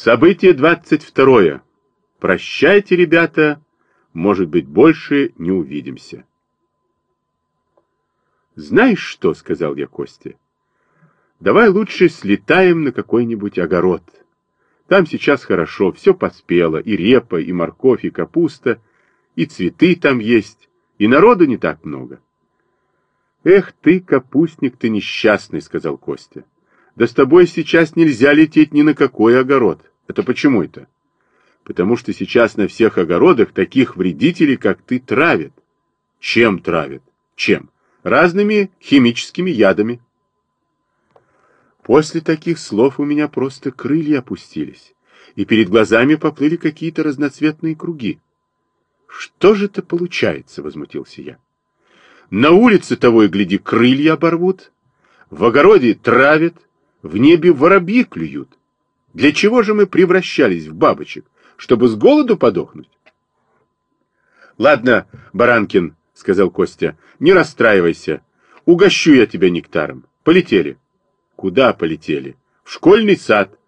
Событие 22. Прощайте, ребята, может быть, больше не увидимся. «Знаешь что?» — сказал я Косте. «Давай лучше слетаем на какой-нибудь огород. Там сейчас хорошо, все поспело, и репа, и морковь, и капуста, и цветы там есть, и народу не так много». «Эх ты, капустник ты несчастный», — сказал Костя. «Да с тобой сейчас нельзя лететь ни на какой огород. Это почему это?» «Потому что сейчас на всех огородах таких вредителей, как ты, травят». «Чем травят? Чем?» разными химическими ядами. После таких слов у меня просто крылья опустились, и перед глазами поплыли какие-то разноцветные круги. «Что же это получается?» — возмутился я. «На улице того и гляди, крылья оборвут, в огороде травят, в небе воробьи клюют. Для чего же мы превращались в бабочек? Чтобы с голоду подохнуть?» «Ладно, Баранкин, — сказал Костя. — Не расстраивайся. Угощу я тебя нектаром. Полетели. — Куда полетели? — В школьный сад.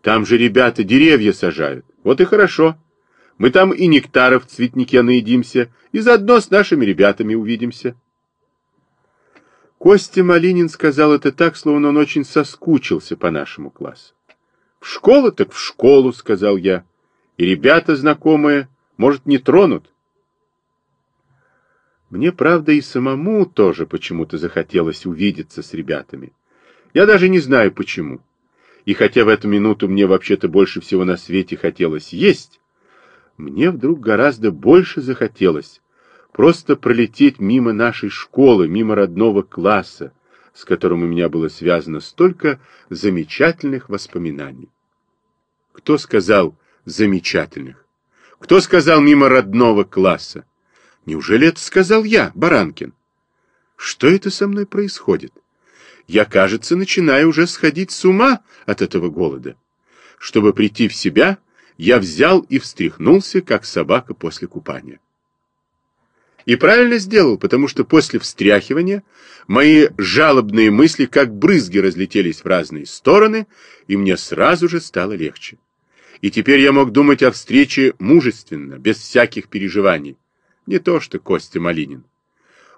Там же ребята деревья сажают. Вот и хорошо. Мы там и нектаров в цветнике наедимся, и заодно с нашими ребятами увидимся. Костя Малинин сказал это так, словно он очень соскучился по нашему классу. «В школу так в школу», — сказал я. «И ребята знакомые, может, не тронут?» Мне, правда, и самому тоже почему-то захотелось увидеться с ребятами. Я даже не знаю почему. И хотя в эту минуту мне вообще-то больше всего на свете хотелось есть, мне вдруг гораздо больше захотелось просто пролететь мимо нашей школы, мимо родного класса, с которым у меня было связано столько замечательных воспоминаний. Кто сказал «замечательных»? Кто сказал «мимо родного класса»? Неужели это сказал я, Баранкин? Что это со мной происходит? Я, кажется, начинаю уже сходить с ума от этого голода. Чтобы прийти в себя, я взял и встряхнулся, как собака после купания. И правильно сделал, потому что после встряхивания мои жалобные мысли, как брызги, разлетелись в разные стороны, и мне сразу же стало легче. И теперь я мог думать о встрече мужественно, без всяких переживаний, не то что Костя Малинин.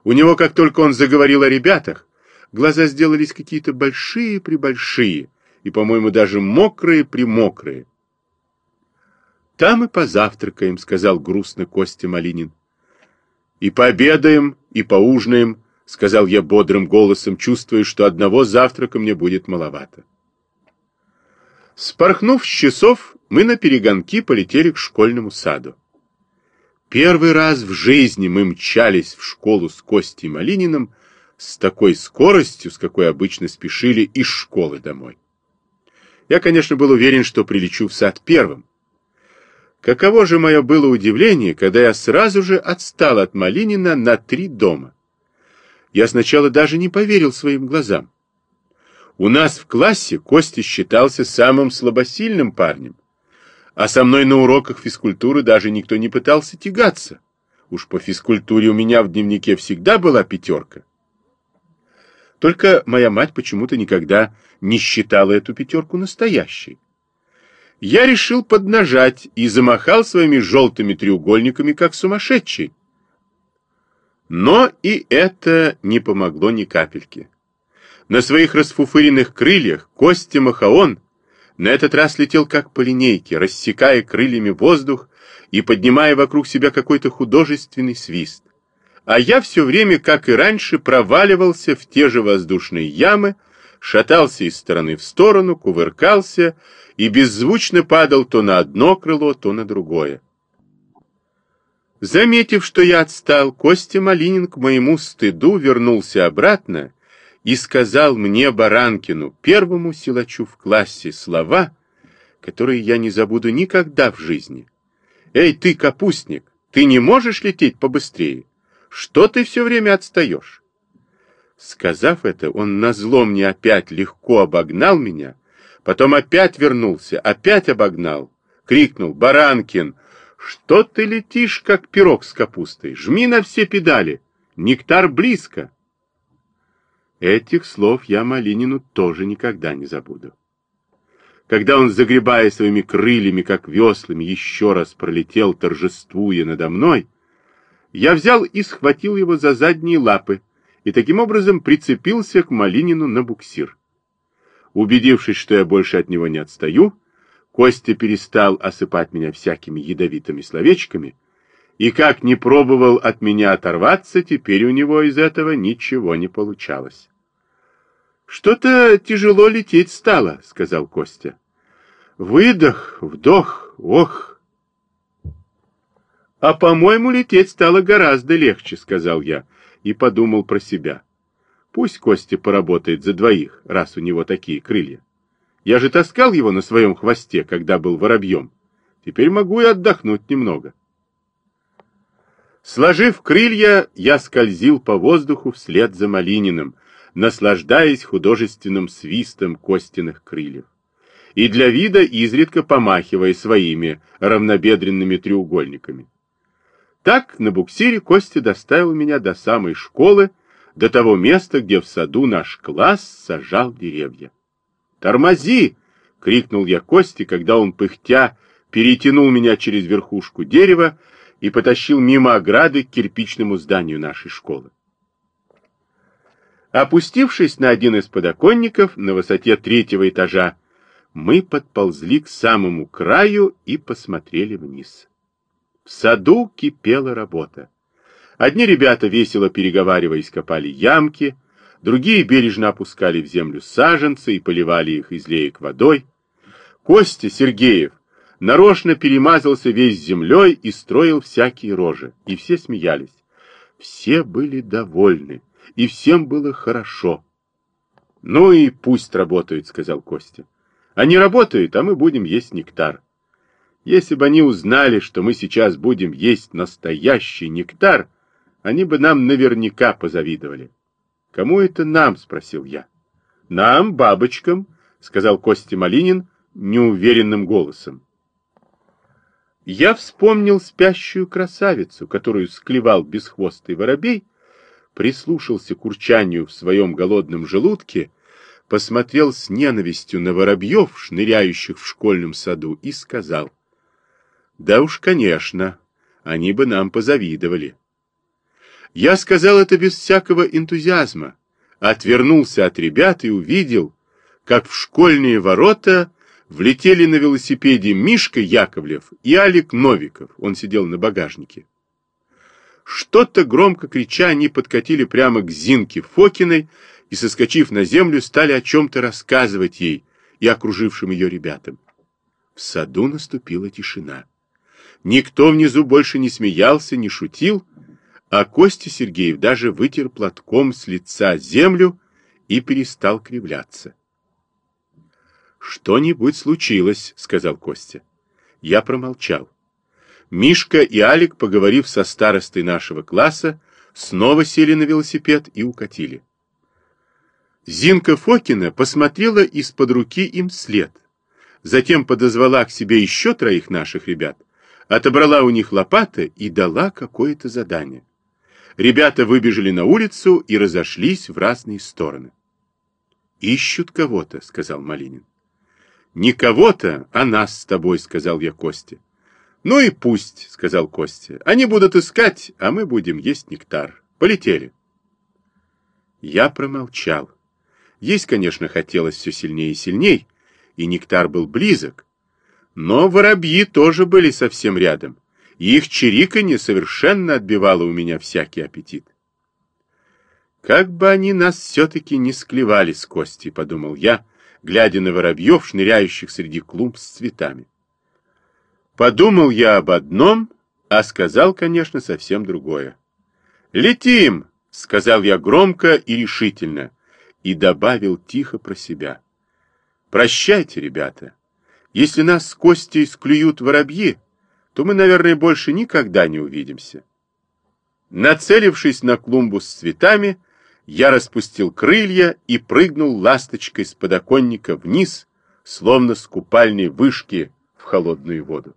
У него, как только он заговорил о ребятах, глаза сделались какие-то большие-пребольшие и, по-моему, даже мокрые-примокрые. «Там и позавтракаем», — сказал грустно Костя Малинин. «И пообедаем, и поужинаем», — сказал я бодрым голосом, чувствуя, что одного завтрака мне будет маловато. Спорхнув с часов, мы на перегонки полетели к школьному саду. Первый раз в жизни мы мчались в школу с Костей Малининым с такой скоростью, с какой обычно спешили из школы домой. Я, конечно, был уверен, что прилечу в сад первым. Каково же мое было удивление, когда я сразу же отстал от Малинина на три дома. Я сначала даже не поверил своим глазам. У нас в классе Костя считался самым слабосильным парнем, а со мной на уроках физкультуры даже никто не пытался тягаться. Уж по физкультуре у меня в дневнике всегда была пятерка. Только моя мать почему-то никогда не считала эту пятерку настоящей. Я решил поднажать и замахал своими желтыми треугольниками, как сумасшедший. Но и это не помогло ни капельки. На своих расфуфыренных крыльях Костя Махаон на этот раз летел как по линейке, рассекая крыльями воздух и поднимая вокруг себя какой-то художественный свист. А я все время, как и раньше, проваливался в те же воздушные ямы, шатался из стороны в сторону, кувыркался и беззвучно падал то на одно крыло, то на другое. Заметив, что я отстал, Костя Малинин к моему стыду вернулся обратно и сказал мне, Баранкину, первому силачу в классе, слова, которые я не забуду никогда в жизни. «Эй, ты, капустник, ты не можешь лететь побыстрее? Что ты все время отстаешь?» Сказав это, он назло мне опять легко обогнал меня, потом опять вернулся, опять обогнал, крикнул «Баранкин, что ты летишь, как пирог с капустой? Жми на все педали, нектар близко!» Этих слов я Малинину тоже никогда не забуду. когда он, загребая своими крыльями, как веслами, еще раз пролетел, торжествуя надо мной, я взял и схватил его за задние лапы и таким образом прицепился к Малинину на буксир. Убедившись, что я больше от него не отстаю, Костя перестал осыпать меня всякими ядовитыми словечками, и как не пробовал от меня оторваться, теперь у него из этого ничего не получалось. «Что-то тяжело лететь стало», — сказал Костя. «Выдох, вдох, ох!» «А, по-моему, лететь стало гораздо легче», — сказал я, и подумал про себя. Пусть Костя поработает за двоих, раз у него такие крылья. Я же таскал его на своем хвосте, когда был воробьем. Теперь могу и отдохнуть немного. Сложив крылья, я скользил по воздуху вслед за Малининым, наслаждаясь художественным свистом костяных крыльев. И для вида изредка помахивая своими равнобедренными треугольниками. Так на буксире Костя доставил меня до самой школы, до того места, где в саду наш класс сажал деревья. «Тормози!» — крикнул я Косте, когда он, пыхтя, перетянул меня через верхушку дерева и потащил мимо ограды к кирпичному зданию нашей школы. Опустившись на один из подоконников на высоте третьего этажа, мы подползли к самому краю и посмотрели вниз. В саду кипела работа. Одни ребята, весело переговариваясь, копали ямки, Другие бережно опускали в землю саженцы и поливали их из леек водой. Костя Сергеев нарочно перемазался весь землей и строил всякие рожи, и все смеялись. Все были довольны, и всем было хорошо. «Ну и пусть работают», — сказал Костя. «Они работают, а мы будем есть нектар. Если бы они узнали, что мы сейчас будем есть настоящий нектар, они бы нам наверняка позавидовали». «Кому это нам?» — спросил я. «Нам, бабочкам», — сказал Костя Малинин неуверенным голосом. Я вспомнил спящую красавицу, которую склевал бесхвостый воробей, прислушался к урчанию в своем голодном желудке, посмотрел с ненавистью на воробьев, шныряющих в школьном саду, и сказал, «Да уж, конечно, они бы нам позавидовали». Я сказал это без всякого энтузиазма, отвернулся от ребят и увидел, как в школьные ворота влетели на велосипеде Мишка Яковлев и Алик Новиков, он сидел на багажнике. Что-то громко крича, они подкатили прямо к Зинке Фокиной и, соскочив на землю, стали о чем-то рассказывать ей и окружившим ее ребятам. В саду наступила тишина. Никто внизу больше не смеялся, не шутил, а Костя Сергеев даже вытер платком с лица землю и перестал кривляться. «Что-нибудь случилось», — сказал Костя. Я промолчал. Мишка и Алик, поговорив со старостой нашего класса, снова сели на велосипед и укатили. Зинка Фокина посмотрела из-под руки им след. Затем подозвала к себе еще троих наших ребят, отобрала у них лопаты и дала какое-то задание. Ребята выбежали на улицу и разошлись в разные стороны. «Ищут кого-то», — сказал Малинин. «Не кого-то, а нас с тобой», — сказал я Косте. «Ну и пусть», — сказал Костя. «Они будут искать, а мы будем есть нектар. Полетели». Я промолчал. Есть, конечно, хотелось все сильнее и сильней, и нектар был близок. Но воробьи тоже были совсем рядом и их чириканье совершенно отбивало у меня всякий аппетит. «Как бы они нас все-таки не склевали с кости», — подумал я, глядя на воробьев, шныряющих среди клумб с цветами. Подумал я об одном, а сказал, конечно, совсем другое. «Летим!» — сказал я громко и решительно, и добавил тихо про себя. «Прощайте, ребята. Если нас с Костей склюют воробьи, то мы, наверное, больше никогда не увидимся. Нацелившись на клумбу с цветами, я распустил крылья и прыгнул ласточкой с подоконника вниз, словно с купальной вышки в холодную воду.